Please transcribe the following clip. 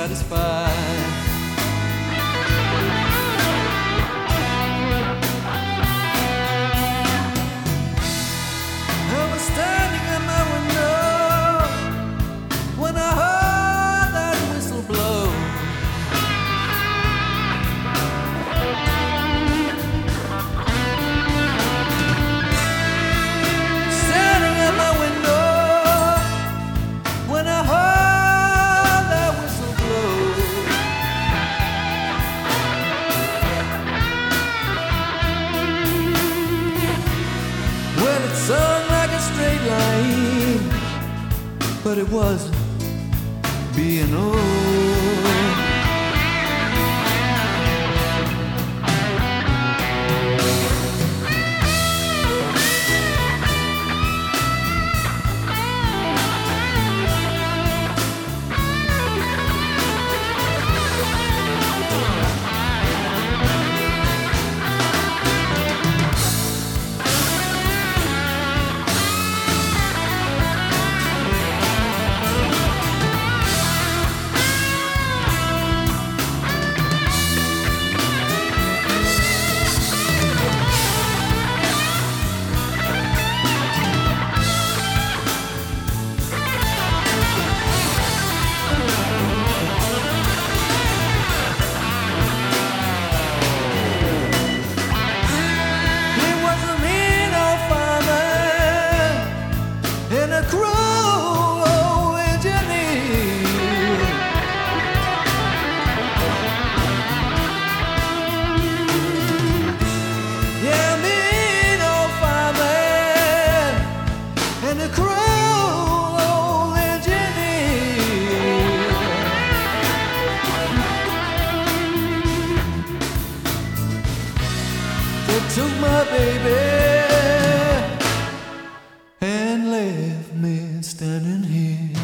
satisfied. I was but it wasn't being old. took my baby and left me standing here.